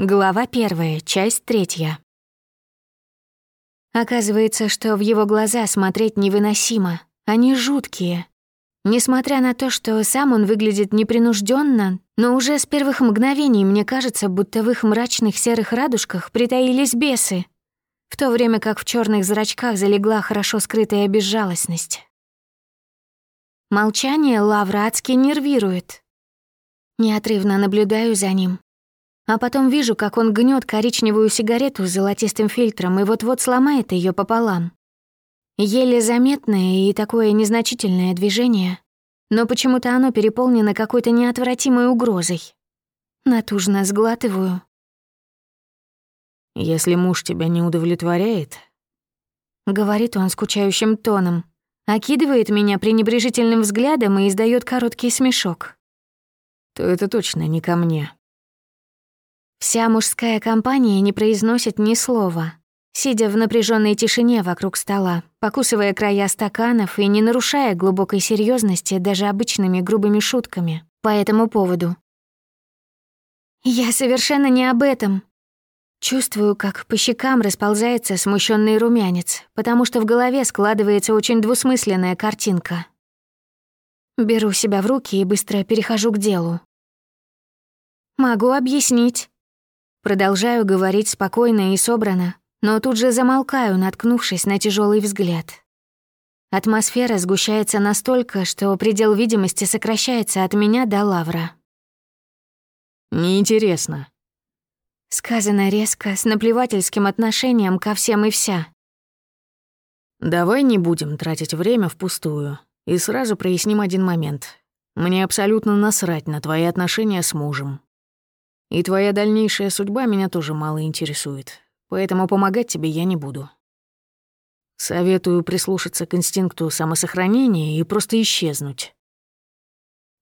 Глава первая, часть третья. Оказывается, что в его глаза смотреть невыносимо. Они жуткие. Несмотря на то, что сам он выглядит непринужденно, но уже с первых мгновений мне кажется, будто в их мрачных серых радужках притаились бесы, в то время как в черных зрачках залегла хорошо скрытая безжалостность. Молчание Лавра адски нервирует. Неотрывно наблюдаю за ним, а потом вижу, как он гнет коричневую сигарету с золотистым фильтром и вот-вот сломает ее пополам. Еле заметное и такое незначительное движение, но почему-то оно переполнено какой-то неотвратимой угрозой. Натужно сглатываю. «Если муж тебя не удовлетворяет...» Говорит он скучающим тоном, окидывает меня пренебрежительным взглядом и издает короткий смешок. «То это точно не ко мне». Вся мужская компания не произносит ни слова, сидя в напряженной тишине вокруг стола, покусывая края стаканов и не нарушая глубокой серьезности даже обычными грубыми шутками по этому поводу. «Я совершенно не об этом», Чувствую, как по щекам расползается смущенный румянец, потому что в голове складывается очень двусмысленная картинка. Беру себя в руки и быстро перехожу к делу. Могу объяснить. Продолжаю говорить спокойно и собрано, но тут же замолкаю, наткнувшись на тяжелый взгляд. Атмосфера сгущается настолько, что предел видимости сокращается от меня до лавра. «Неинтересно», Сказано резко, с наплевательским отношением ко всем и вся. «Давай не будем тратить время впустую и сразу проясним один момент. Мне абсолютно насрать на твои отношения с мужем. И твоя дальнейшая судьба меня тоже мало интересует, поэтому помогать тебе я не буду. Советую прислушаться к инстинкту самосохранения и просто исчезнуть.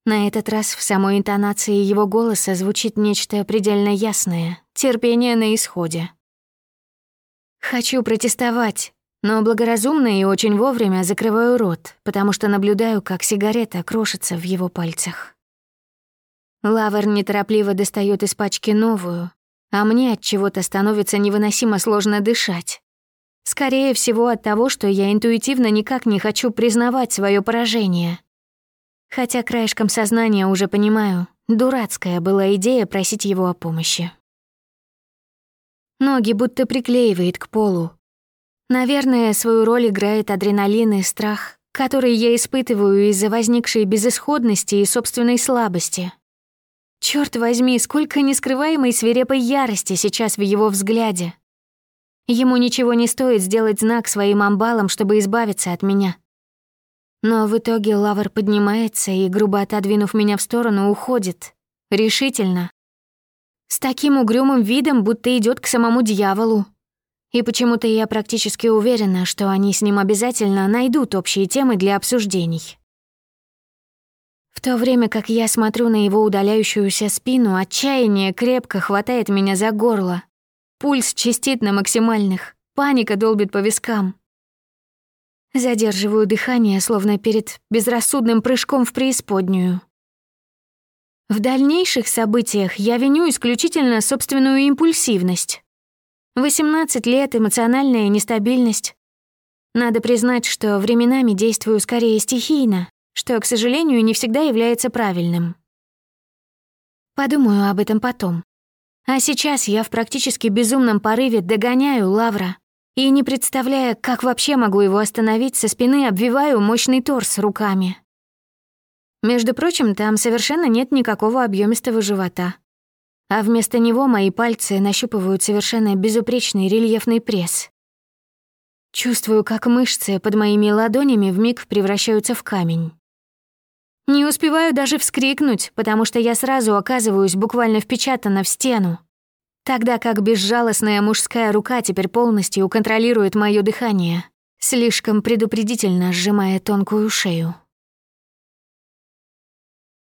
На этот раз в самой интонации его голоса звучит нечто предельно ясное, терпение на исходе. Хочу протестовать, но благоразумно и очень вовремя закрываю рот, потому что наблюдаю, как сигарета крошится в его пальцах. Лавр неторопливо достает из пачки новую, а мне от чего-то становится невыносимо сложно дышать. Скорее всего от того, что я интуитивно никак не хочу признавать свое поражение. Хотя краешком сознания уже понимаю, дурацкая была идея просить его о помощи. Ноги будто приклеивает к полу. Наверное, свою роль играет адреналин и страх, который я испытываю из-за возникшей безысходности и собственной слабости. Черт возьми, сколько нескрываемой свирепой ярости сейчас в его взгляде. Ему ничего не стоит сделать знак своим амбалам, чтобы избавиться от меня. Но в итоге лавр поднимается и, грубо отодвинув меня в сторону, уходит. Решительно. С таким угрюмым видом, будто идет к самому дьяволу. И почему-то я практически уверена, что они с ним обязательно найдут общие темы для обсуждений. В то время как я смотрю на его удаляющуюся спину, отчаяние крепко хватает меня за горло. Пульс чистит на максимальных, паника долбит по вискам. Задерживаю дыхание, словно перед безрассудным прыжком в преисподнюю. В дальнейших событиях я виню исключительно собственную импульсивность. 18 лет, эмоциональная нестабильность. Надо признать, что временами действую скорее стихийно, что, к сожалению, не всегда является правильным. Подумаю об этом потом. А сейчас я в практически безумном порыве догоняю Лавра и, не представляя, как вообще могу его остановить, со спины обвиваю мощный торс руками. Между прочим, там совершенно нет никакого объемистого живота. А вместо него мои пальцы нащупывают совершенно безупречный рельефный пресс. Чувствую, как мышцы под моими ладонями вмиг превращаются в камень. Не успеваю даже вскрикнуть, потому что я сразу оказываюсь буквально впечатана в стену. Тогда как безжалостная мужская рука теперь полностью контролирует мое дыхание, слишком предупредительно сжимая тонкую шею.